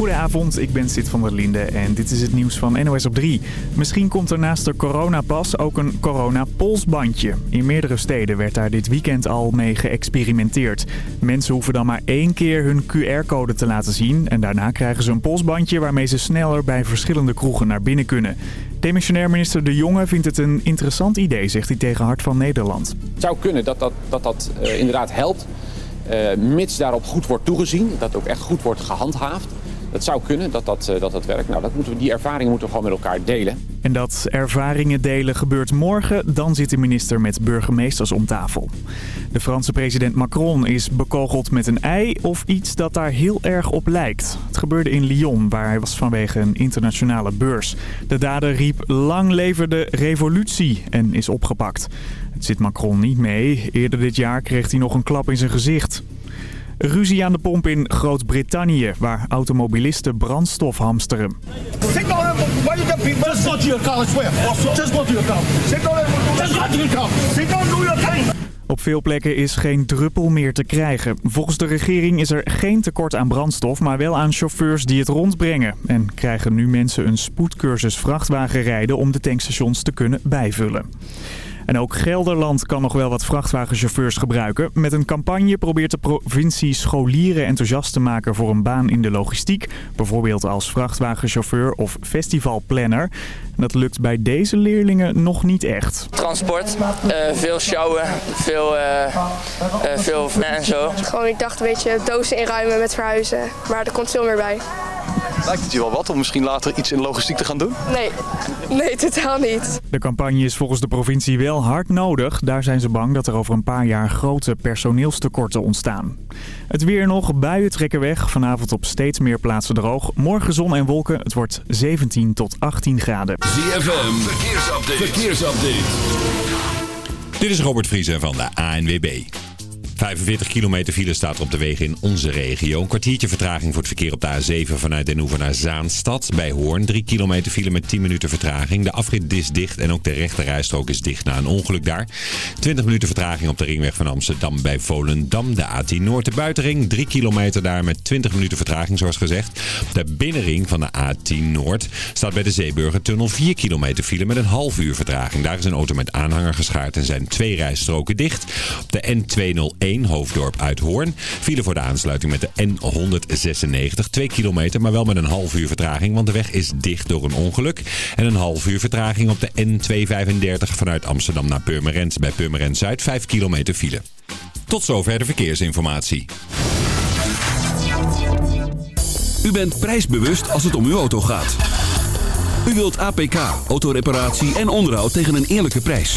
Goedenavond, ik ben Sid van der Linde en dit is het nieuws van NOS op 3. Misschien komt er naast de coronapas ook een coronapolsbandje. In meerdere steden werd daar dit weekend al mee geëxperimenteerd. Mensen hoeven dan maar één keer hun QR-code te laten zien... en daarna krijgen ze een polsbandje waarmee ze sneller bij verschillende kroegen naar binnen kunnen. Demissionair minister De Jonge vindt het een interessant idee, zegt hij tegen Hart van Nederland. Het zou kunnen dat dat, dat, dat uh, inderdaad helpt, uh, mits daarop goed wordt toegezien, dat ook echt goed wordt gehandhaafd. Het zou kunnen dat dat, dat, dat werkt. Nou, dat moeten we, die ervaringen moeten we gewoon met elkaar delen. En dat ervaringen delen gebeurt morgen. Dan zit de minister met burgemeesters om tafel. De Franse president Macron is bekogeld met een ei of iets dat daar heel erg op lijkt. Het gebeurde in Lyon, waar hij was vanwege een internationale beurs. De dader riep lang leven de revolutie en is opgepakt. Het zit Macron niet mee. Eerder dit jaar kreeg hij nog een klap in zijn gezicht. Ruzie aan de pomp in Groot-Brittannië, waar automobilisten brandstof hamsteren. Op veel plekken is geen druppel meer te krijgen. Volgens de regering is er geen tekort aan brandstof, maar wel aan chauffeurs die het rondbrengen. En krijgen nu mensen een spoedcursus vrachtwagenrijden om de tankstations te kunnen bijvullen. En ook Gelderland kan nog wel wat vrachtwagenchauffeurs gebruiken. Met een campagne probeert de provincie scholieren enthousiast te maken voor een baan in de logistiek. Bijvoorbeeld als vrachtwagenchauffeur of festivalplanner. Dat lukt bij deze leerlingen nog niet echt. Transport, uh, veel sjouwen, veel, uh, uh, veel en zo. Gewoon, ik dacht een beetje dozen inruimen met verhuizen. Maar er komt veel meer bij. Lijkt het je wel wat om misschien later iets in logistiek te gaan doen? Nee, nee, totaal niet. De campagne is volgens de provincie wel hard nodig. Daar zijn ze bang dat er over een paar jaar grote personeelstekorten ontstaan. Het weer nog, buien trekken weg. Vanavond op steeds meer plaatsen droog. Morgen zon en wolken. Het wordt 17 tot 18 graden. ZFM, verkeersupdate. verkeersupdate. Dit is Robert Vriezen van de ANWB. 45 kilometer file staat op de wegen in onze regio. Een kwartiertje vertraging voor het verkeer op de A7 vanuit Den Hoever naar Zaanstad. Bij Hoorn 3 kilometer file met 10 minuten vertraging. De afrit is dicht en ook de rechterrijstrook is dicht na een ongeluk daar. 20 minuten vertraging op de ringweg van Amsterdam bij Volendam. De A10 Noord de buitenring. 3 kilometer daar met 20 minuten vertraging zoals gezegd. De binnenring van de A10 Noord staat bij de Zeeburgertunnel 4 kilometer file met een half uur vertraging. Daar is een auto met aanhanger geschaard en zijn twee rijstroken dicht. Op de N201 Hoofddorp uit Hoorn. File voor de aansluiting met de N196. 2 kilometer, maar wel met een half uur vertraging, want de weg is dicht door een ongeluk. En een half uur vertraging op de N235 vanuit Amsterdam naar Purmerend. Bij Purmerend Zuid 5 kilometer file. Tot zover de verkeersinformatie. U bent prijsbewust als het om uw auto gaat. U wilt APK, autoreparatie en onderhoud tegen een eerlijke prijs.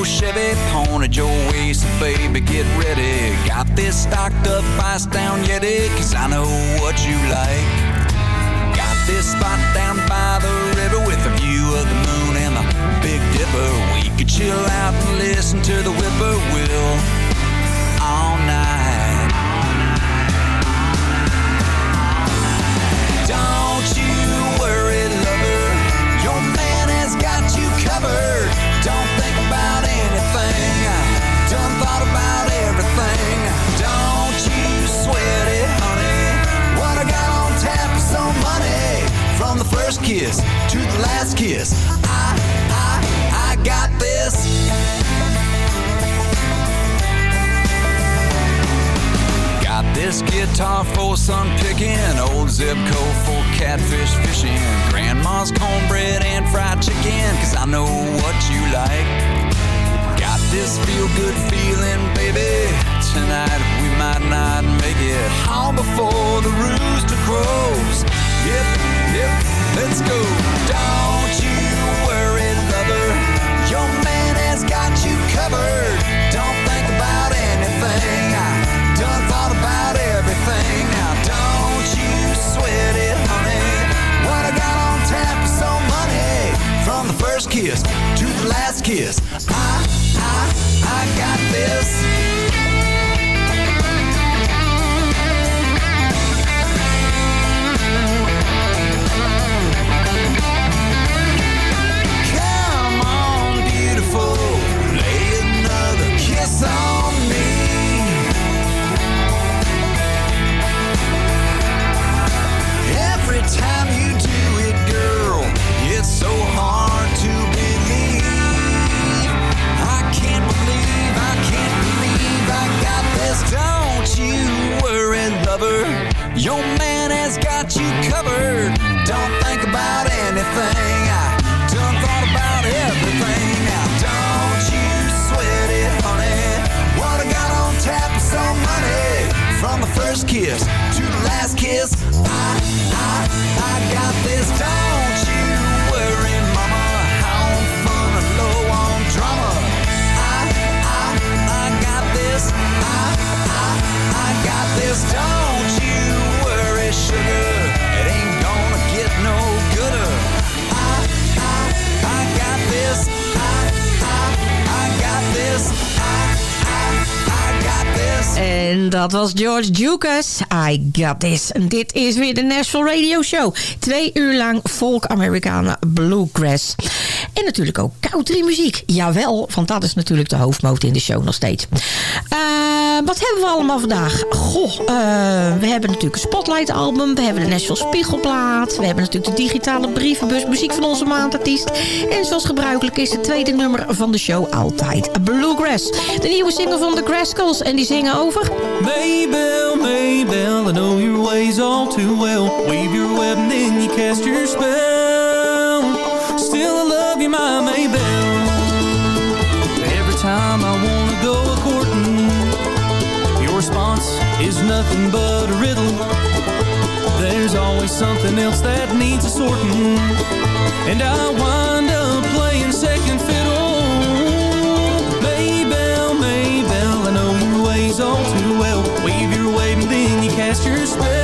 Silverado Chevy pointed your way, so baby, get ready. Got this stocked up ice down Yeti, cause I know what you like. Got this spot down by the river with a view of the moon and the Big Dipper. We could chill out and listen to the whippoorwill all night. Kiss to the last kiss. I, I, I got this. Got this guitar for sun picking, old zip code for catfish fishing, grandma's cornbread and fried chicken, cause I know what you like. Got this feel good feeling, baby. Tonight we might not make it home before the rooster crows. Yep, yep, let's go. Don't you worry, lover. Your man has got you covered. Don't think about anything. Done thought about everything. Now don't you sweat it, honey. What I got on tap is money. From the first kiss to the last kiss. I, I, I got this. Lover. Your man has got you covered. Don't think about anything. I done thought about everything. Now don't you sweat it, honey. What I got on tap is some money. From the first kiss to the last kiss, I, I, I got this. Don't you worry, mama. How on fun and low on drama. I, I, I got this. I, En dat was George Lucas. I got this. En dit is weer de Nashville Radio Show. Twee uur lang folk Americana bluegrass. En natuurlijk ook country muziek. Jawel, want dat is natuurlijk de hoofdmoot in de show nog steeds. Eh, wat hebben we allemaal vandaag? Goh, eh, we hebben natuurlijk een Spotlight album. We hebben de Nashville Spiegelplaat. We hebben natuurlijk de digitale brievenbus. Muziek van onze maandartiest. En zoals gebruikelijk is het tweede nummer van de show altijd Bluegrass. De nieuwe single van The Graskels. En die zingen over... Maybell, Maybell, I know your ways all too well. Wave your web and you cast your spell. Still I love you, my Maybell. Nothing but a riddle. There's always something else that needs a sorting, and I wind up playing second fiddle. Maybell, Maybell, I know your ways all too well. Wave your wave and then you cast your spell.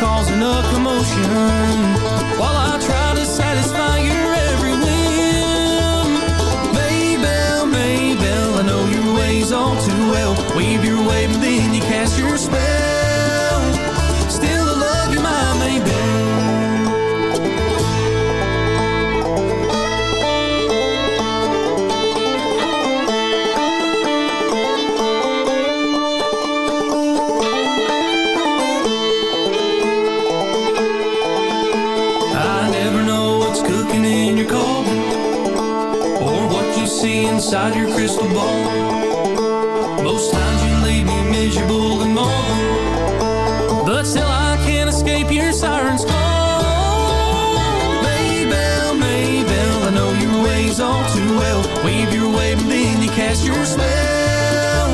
calls inside your crystal ball Most times you leave me miserable and mourn But still I can't escape your siren's call. Maybell, Maybell, I know your ways all too well. Wave your wave and then you cast your spell.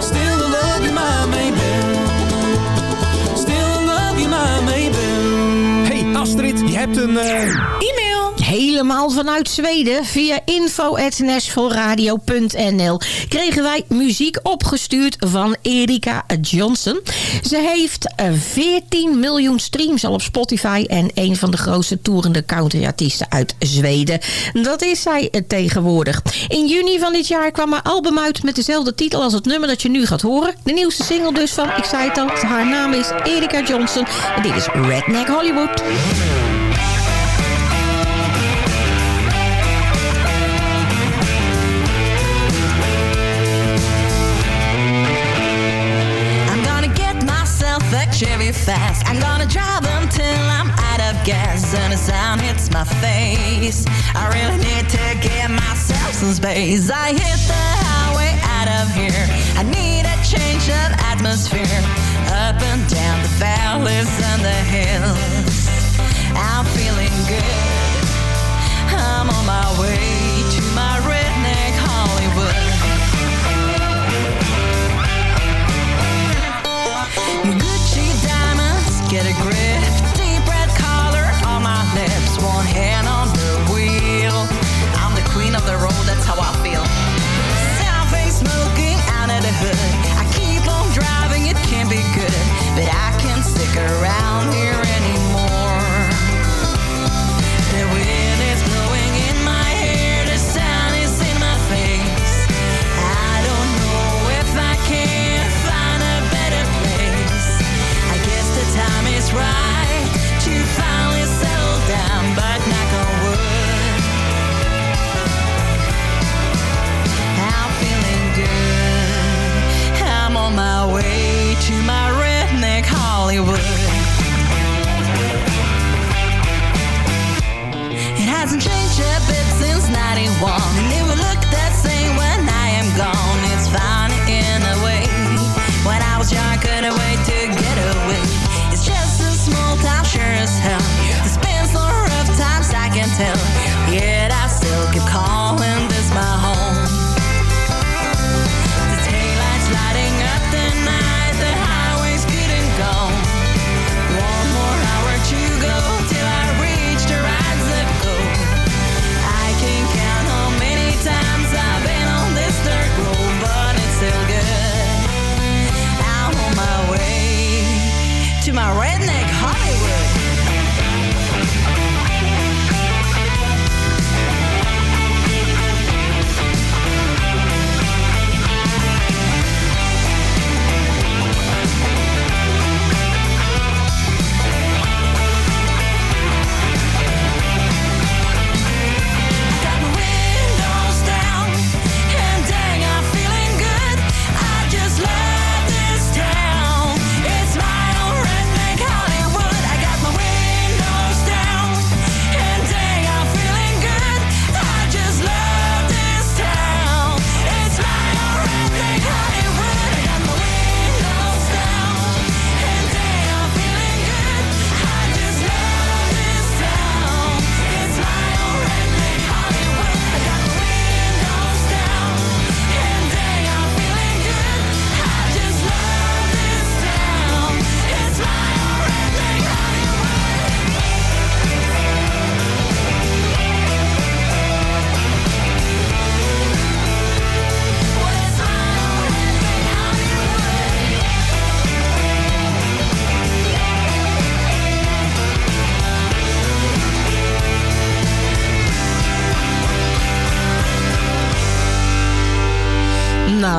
Still love you, my Maybell. Still love you, my Maybell. Hey Astrid, je hebt een... E-mail. Helemaal vanuit Zweden. Via info.nashvilleradio.nl kregen wij muziek opgestuurd van Erika Johnson. Ze heeft eh, 14 miljoen streams al op Spotify en een van de grootste toerende countryartiesten uit Zweden. Dat is zij eh, tegenwoordig. In juni van dit jaar kwam haar album uit met dezelfde titel als het nummer dat je nu gaat horen. De nieuwste single dus van, ik zei het al, haar naam is Erika Johnson. En dit is Redneck Hollywood. Fast. I'm gonna drive until I'm out of gas and the sun hits my face. I really need to get myself some space. I hit the highway out of here. I need a change of atmosphere. Up and down the valleys and the hills. I'm feeling good. I'm on my way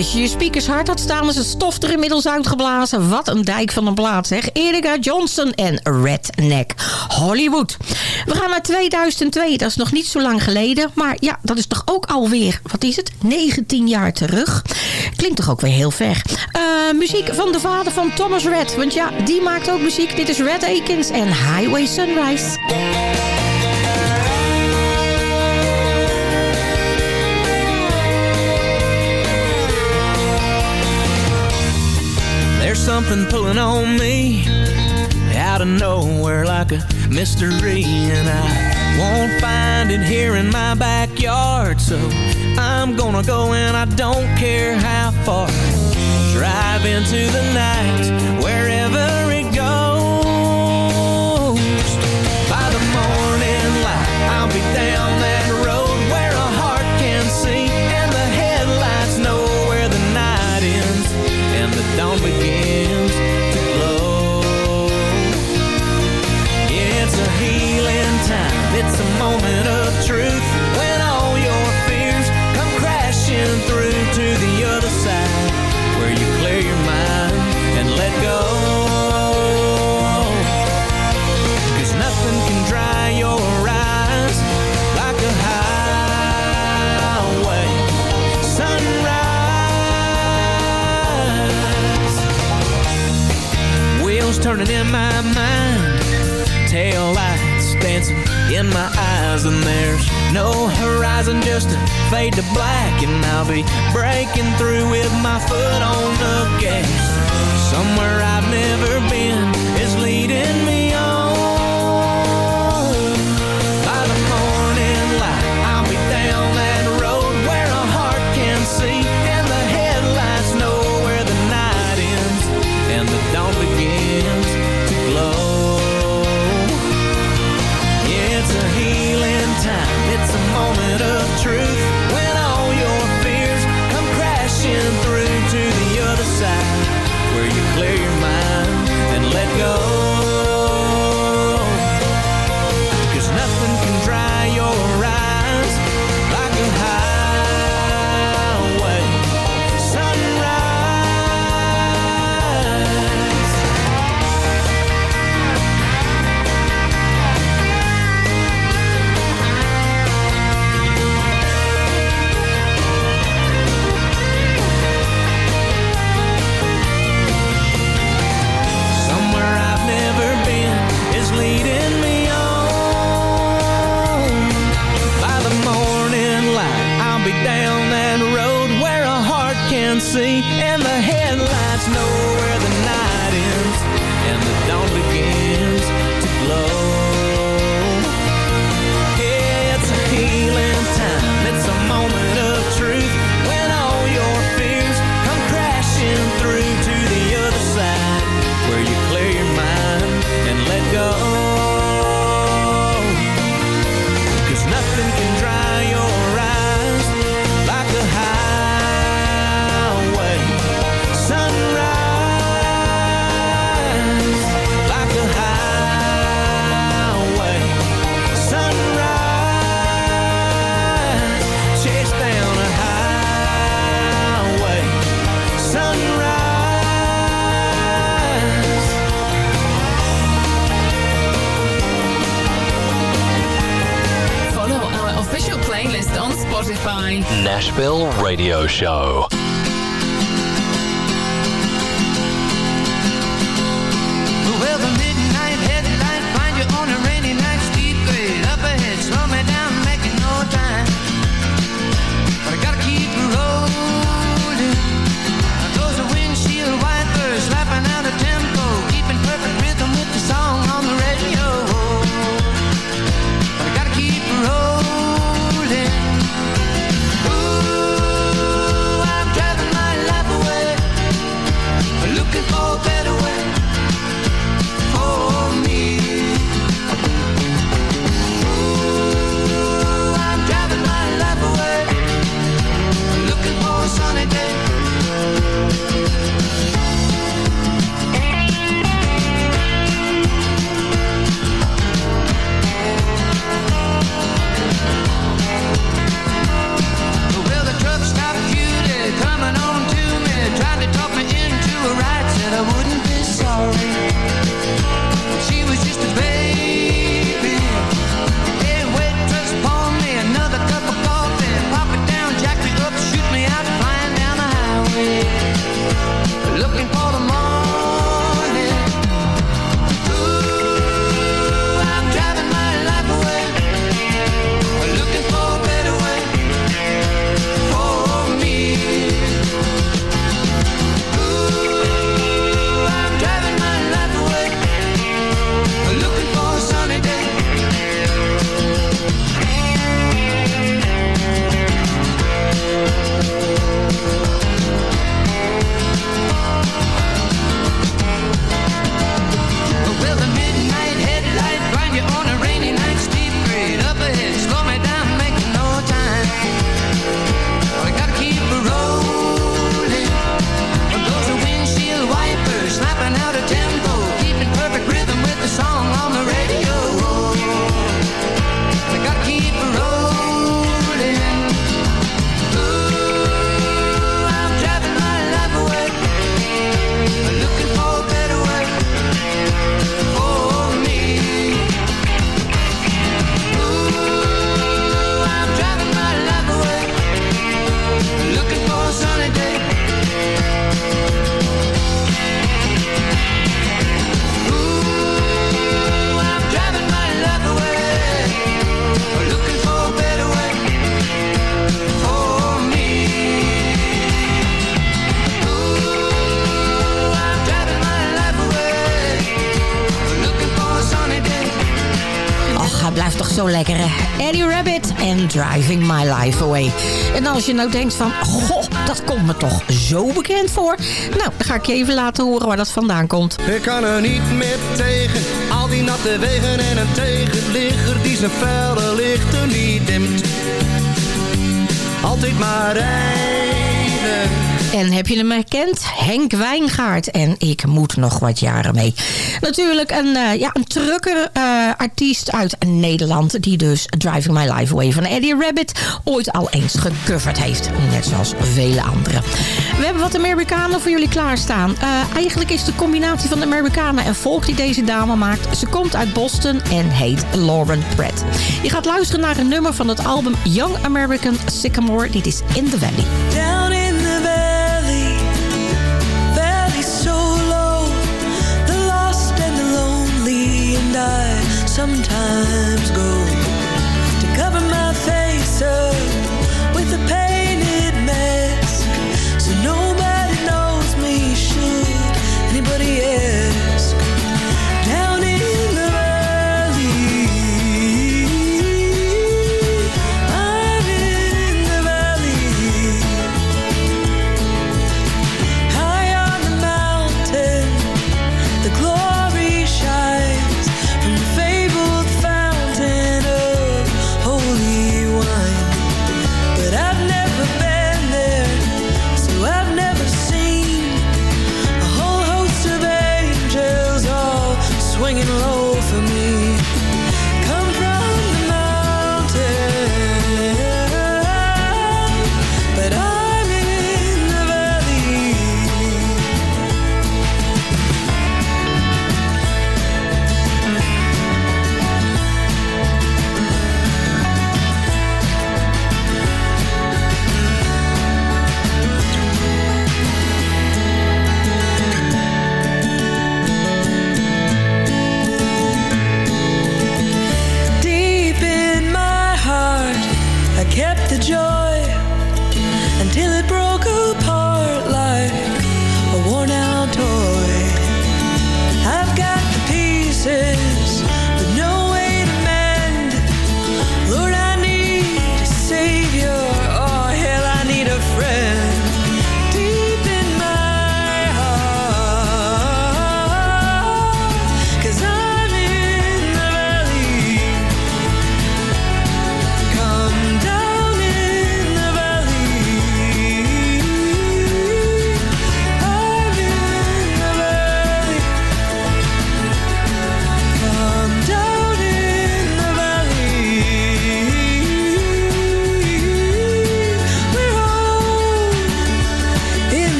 als je je speakers hard had staan, is het stof er inmiddels uitgeblazen. Wat een dijk van een plaat, zeg. Erika Johnson en Redneck Hollywood. We gaan naar 2002, dat is nog niet zo lang geleden. Maar ja, dat is toch ook alweer, wat is het, 19 jaar terug. Klinkt toch ook weer heel ver. Eh, muziek van de vader van Thomas Red. Want ja, die maakt ook muziek. Dit is Red Akins en Highway Sunrise. Something pulling on me out of nowhere like a mystery, and I won't find it here in my backyard. So I'm gonna go, and I don't care how far. Drive into the night wherever zo lekker. hè? Eddie Rabbit en Driving My Life Away. En als je nou denkt van, goh, dat komt me toch zo bekend voor. Nou, dan ga ik je even laten horen waar dat vandaan komt. Ik kan er niet meer tegen, al die natte wegen en een tegenligger die zijn felle lichten niet dimt. Altijd maar rijden. En heb je hem herkend? Henk Wijngaard. En ik moet nog wat jaren mee. Natuurlijk een, eh, ja, een trucker eh, artiest uit Nederland... die dus Driving My Life Away van Eddie Rabbit... ooit al eens gecoverd heeft. Net zoals vele anderen. We hebben wat Amerikanen voor jullie klaarstaan. Eh, eigenlijk is de combinatie van de Amerikanen en volk die deze dame maakt... ze komt uit Boston en heet Lauren Pratt. Je gaat luisteren naar een nummer van het album Young American Sycamore. Dit is In the Valley. Sometimes go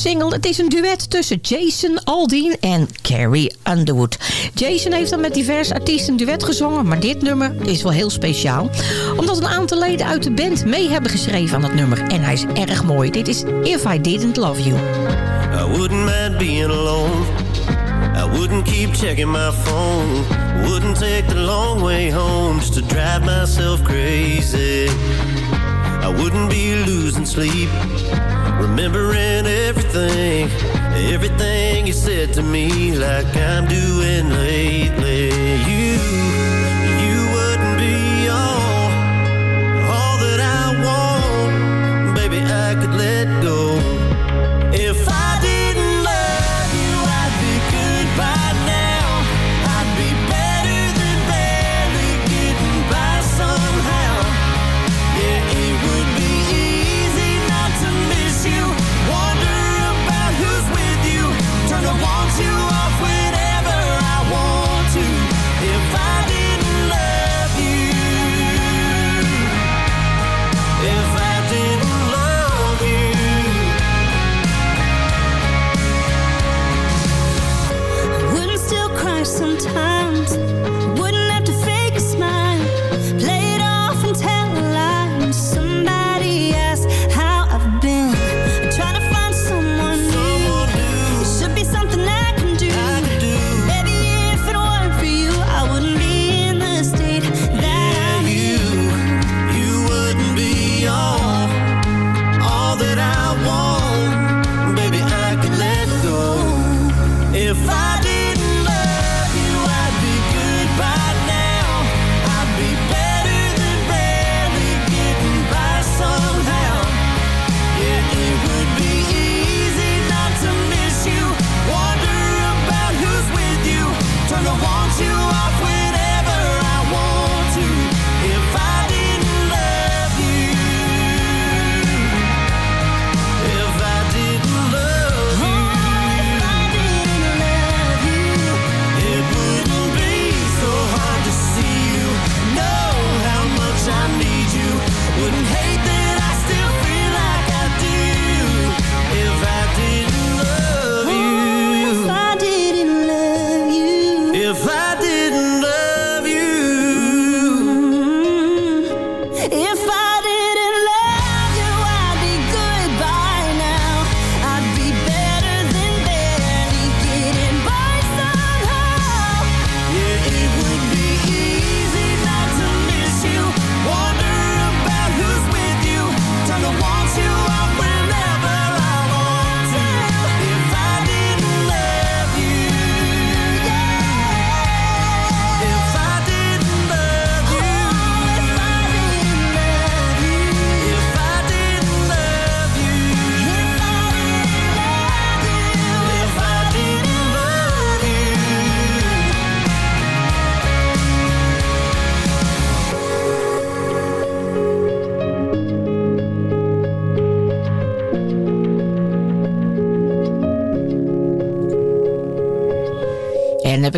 single. Het is een duet tussen Jason Aldean en Carrie Underwood. Jason heeft dan met diverse artiesten duet gezongen... maar dit nummer is wel heel speciaal. Omdat een aantal leden uit de band mee hebben geschreven aan het nummer. En hij is erg mooi. Dit is If I Didn't Love You. I wouldn't alone. I wouldn't keep checking my phone. Wouldn't take the long way home to drive myself crazy. I wouldn't be losing sleep. Remembering everything, everything you said to me, like I'm doing lately. You,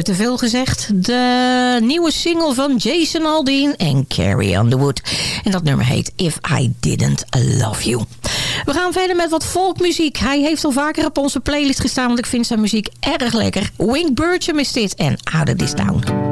te veel gezegd. De nieuwe single van Jason Aldean en Carrie Underwood. En dat nummer heet If I Didn't Love You. We gaan verder met wat folkmuziek. Hij heeft al vaker op onze playlist gestaan, want ik vind zijn muziek erg lekker. Wink Burcham is dit en Out of This down.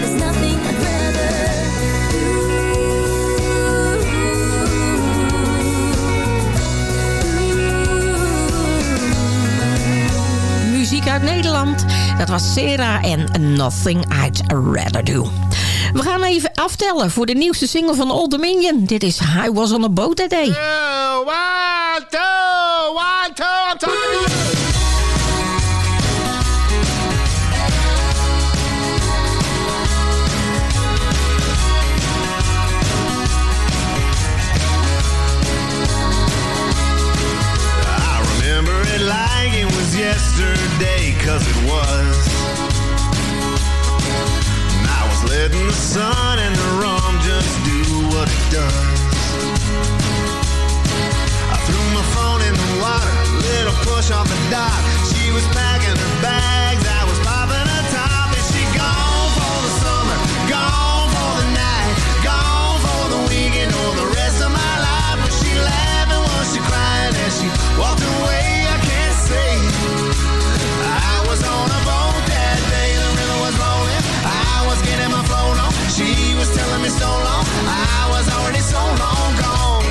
There's nothing I'd Muziek uit Nederland. Dat was Sarah en Nothing I'd Rather Do. We gaan even aftellen voor de nieuwste single van Old Dominion. Dit is I Was On A Boat That Day. One, two, one, two, I'm talking to you. Yesterday, cause it was. The sun and the rum just do what it does. I threw my phone in the water, little push off the dock. She was packing her bags, I was popping her top, and she gone for the summer, gone for the night, gone for the weekend or the rest of my life. Was she laughing? Was she crying as she walked away? I can't say. I was on a me so long. I was already so long gone.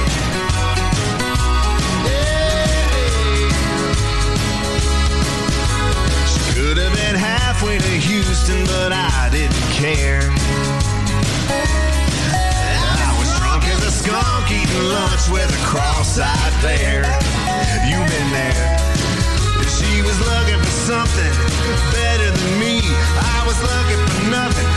She could have been halfway to Houston, but I didn't care. I was drunk as a skunk eating lunch with a cross-eyed bear. You've been there. She was looking for something better than me. I was looking for nothing,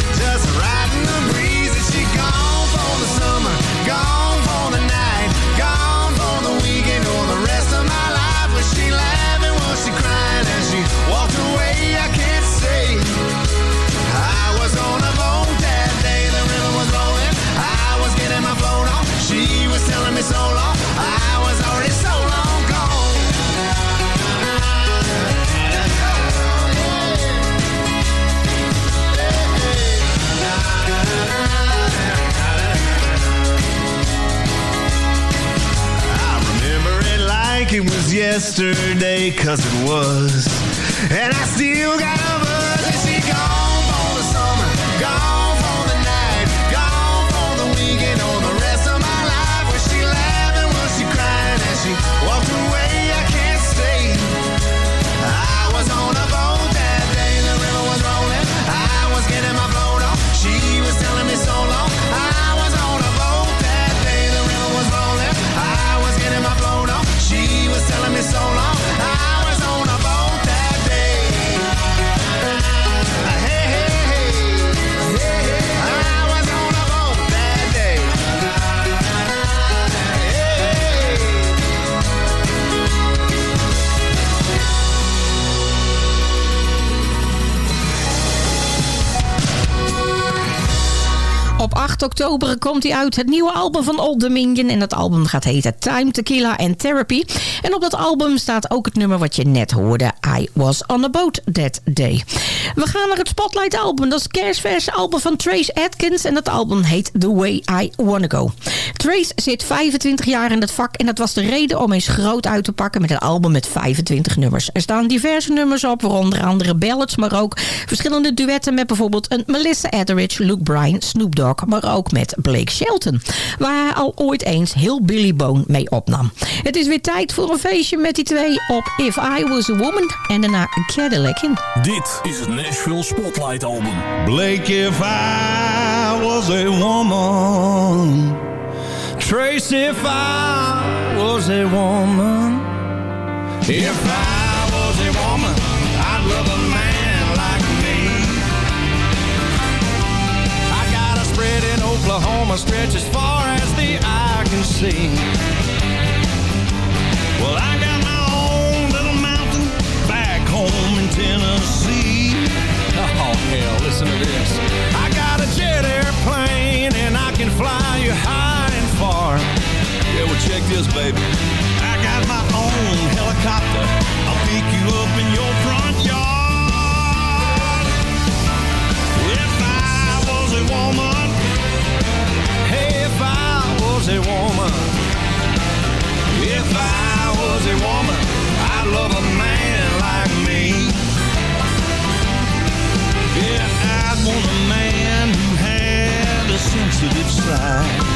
yesterday, cause it was. And I still got 8 oktober komt hij uit, het nieuwe album van Old Dominion. En dat album gaat heten Time, Tequila and Therapy. En op dat album staat ook het nummer wat je net hoorde. I Was On A Boat That Day. We gaan naar het Spotlight album. Dat is het kerstverse album van Trace Atkins. En dat album heet The Way I Wanna Go. Trace zit 25 jaar in het vak. En dat was de reden om eens groot uit te pakken met een album met 25 nummers. Er staan diverse nummers op, waaronder andere ballads. Maar ook verschillende duetten met bijvoorbeeld een Melissa Etheridge, Luke Bryan, Snoop Dogg. Maar ook met Blake Shelton. Waar hij al ooit eens heel Billy Bone mee opnam. Het is weer tijd voor een feestje met die twee op If I Was A Woman. En daarna Cadillac in. Dit is het Nashville Spotlight Album. Blake, if I was a woman. Trace, if I was a woman. If I was a woman, I'd love a man like me. I got a spread in Oklahoma, stretch as far as the eye can see. Well, I got my own little mountain back home in Tennessee. Oh, hell, listen to this. I got a jet airplane and I can fly you high and far. Yeah, well, check this, baby. I got my own helicopter. I'll pick you up in your front yard. If I was a woman, hey, if I sexy woman. I love a man like me. Yeah, I want a man who had a sensitive side.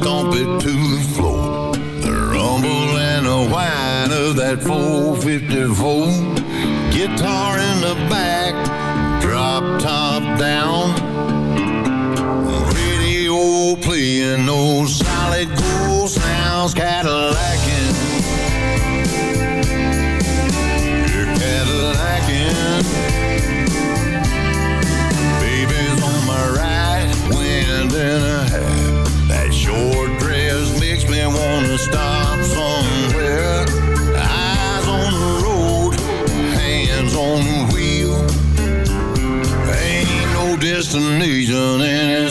stomp it to the floor. The rumble and the whine of that 454. Guitar in the back, drop top down. Radio playing those solid gold sounds, Cadillac Some a in his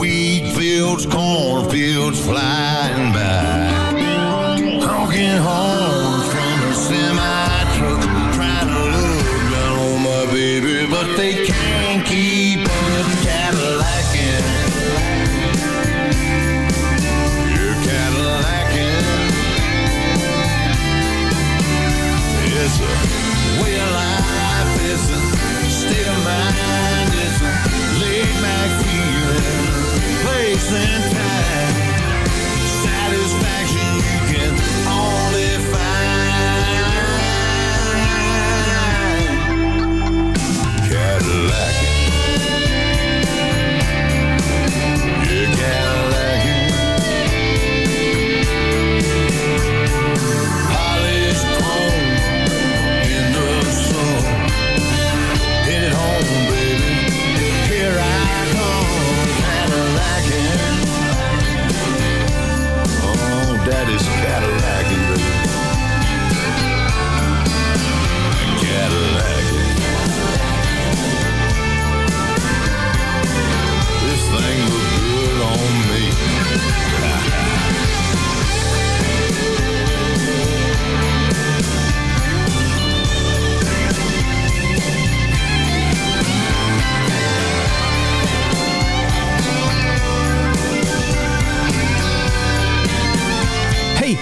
Wheat fields, cornfields flying by. Honking horn.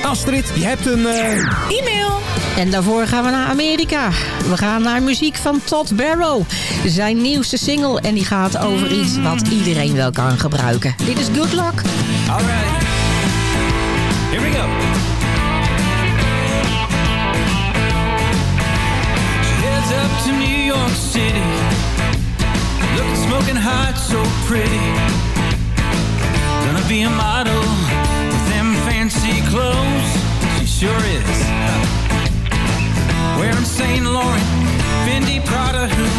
Astrid, je hebt een... eh, E-mail. En daarvoor gaan we naar Amerika. We gaan naar muziek van Todd Barrow. Zijn nieuwste single en die gaat over iets wat iedereen wel kan gebruiken. Dit is Good Luck. Alright. Here we go. She heads up to New York City. Looking smoking hot, so pretty. Gonna be a model sure is. Wearing Saint Laurent, Fendi, Prada, who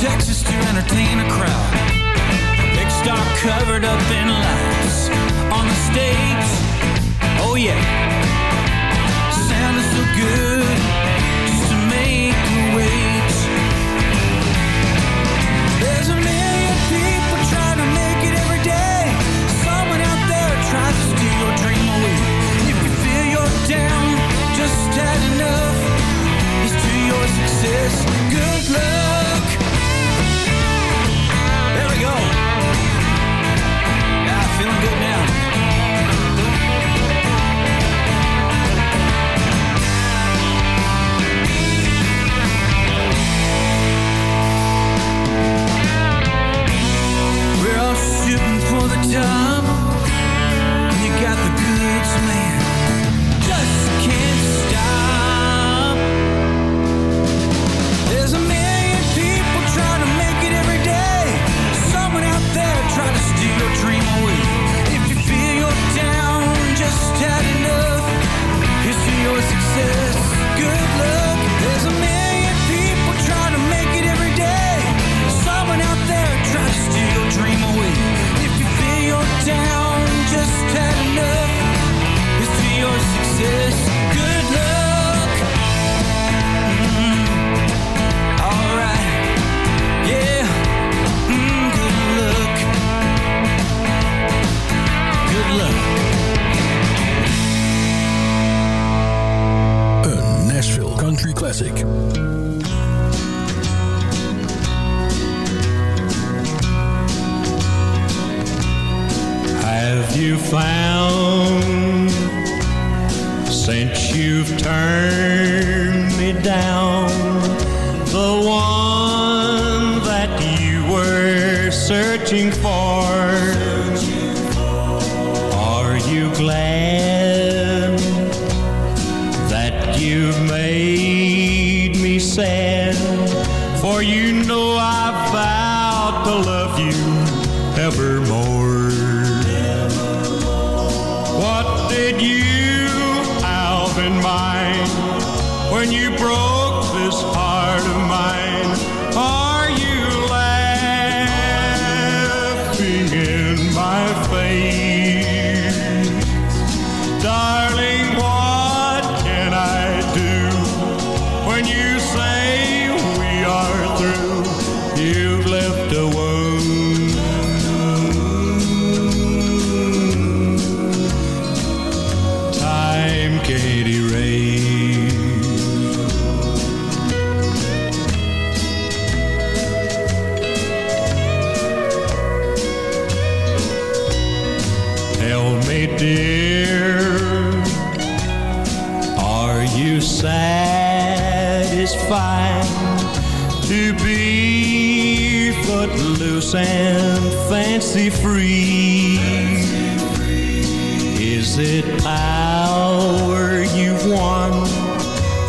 Texas to entertain a crowd. Big star covered up in lights on the stage. Oh yeah, sounding so good just to make wait. There's a million people trying to make it every day. Someone out there tries to steal your dream away. If you feel you're down, just enough. To your success. And fancy free? Is it power you've won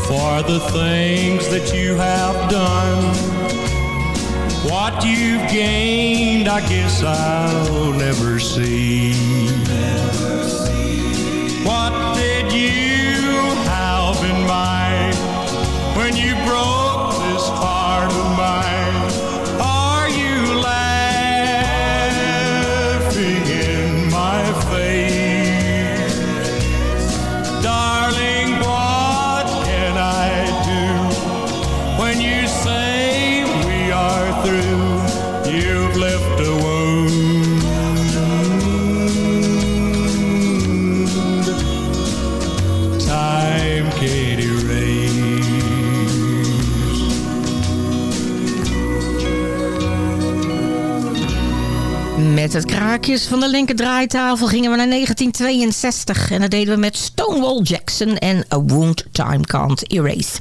for the things that you have done? What you've gained, I guess I'll never see. What Kraakjes van de linker draaitafel gingen we naar 1962. En dat deden we met Stonewall Jackson en A Wound Time Can't Erase.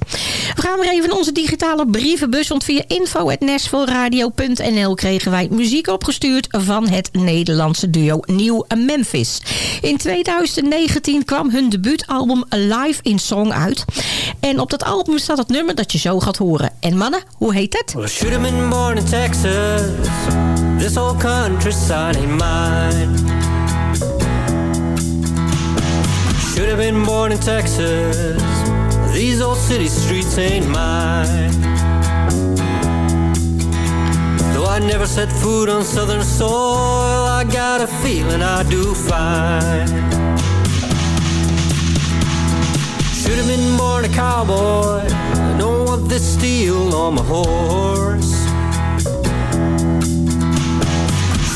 We gaan weer even onze digitale brievenbus. Want via info.nashvilleradio.nl kregen wij muziek opgestuurd van het Nederlandse duo New Memphis. In 2019 kwam hun debuutalbum Live in Song uit. En op dat album staat het nummer dat je zo gaat horen. En mannen, hoe heet het? Well, been born in Texas. This whole countryside ain't mine. Should have been born in Texas. These old city streets ain't mine. Though I never set foot on southern soil, I got a feeling I do fine. Should have been born a cowboy. I don't want this steel on my horse.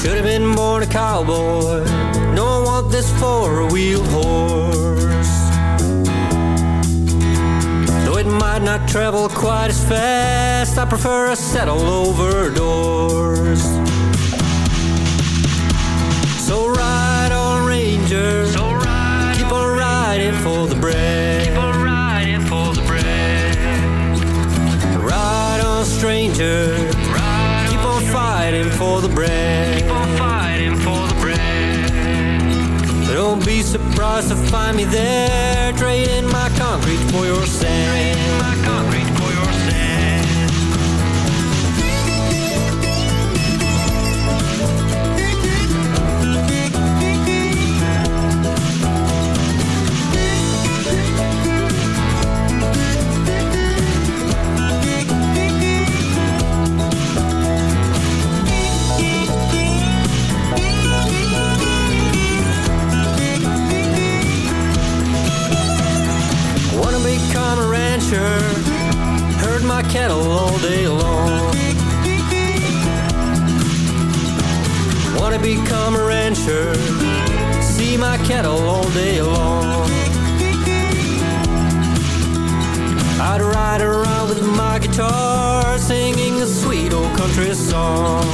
Should have been born a cowboy. Don't want this four-wheeled horse. Though it might not travel quite as fast, I prefer a saddle over doors. So ride on, Ranger. So ride Keep on riding for the bread. Keep on riding for the bread. Ride on, stranger. Ride Keep on fighting for the bread. Don't be surprised to find me there, trading my concrete for your sand. A rancher, herd my cattle all day long. Wanna become a rancher, see my cattle all day long. I'd ride around with my guitar, singing a sweet old country song.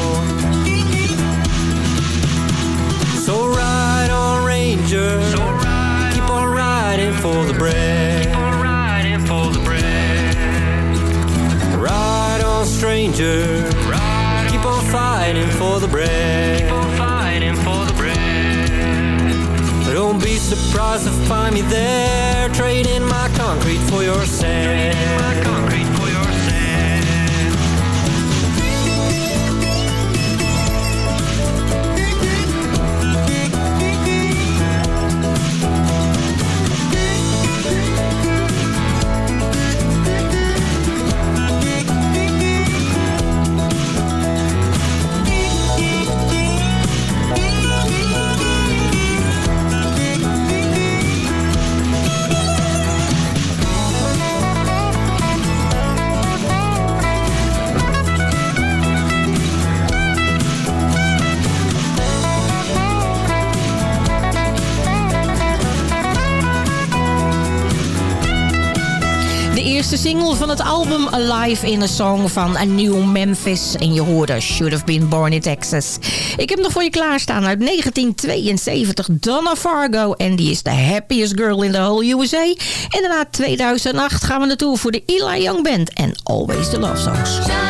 So ride on, Ranger. So ride Keep on riding for the bread. Stranger. Ride Keep on fighting for the bread. Keep on fighting for the bread. Don't be surprised to find me there, trading my concrete for your sand. Trading my concrete eerste single van het album Alive in a Song van A New Memphis. En je hoorde Should Have Been Born in Texas. Ik heb nog voor je klaarstaan uit 1972 Donna Fargo. En die is the happiest girl in the whole USA. En daarna 2008 gaan we naartoe voor de Eli Young Band. En Always the Love Songs.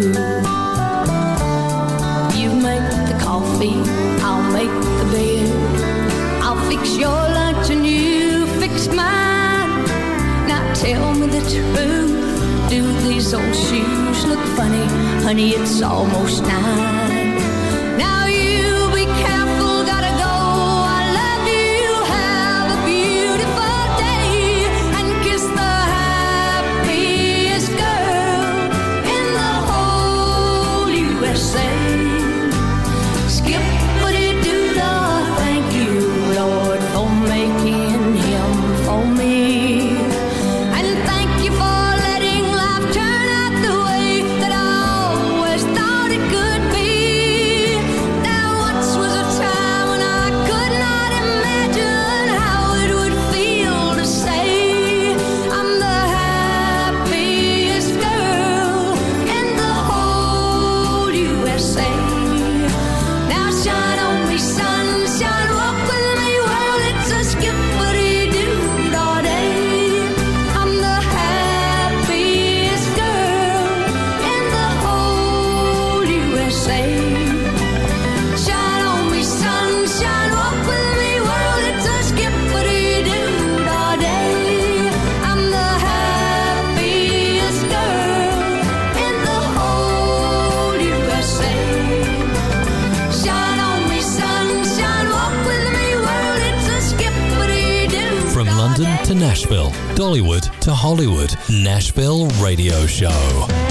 I'll make the bed. I'll fix your lunch and you fix mine. Now tell me the truth. Do these old shoes look funny? Honey, it's almost nine. Nashville, Dollywood to Hollywood, Nashville Radio Show.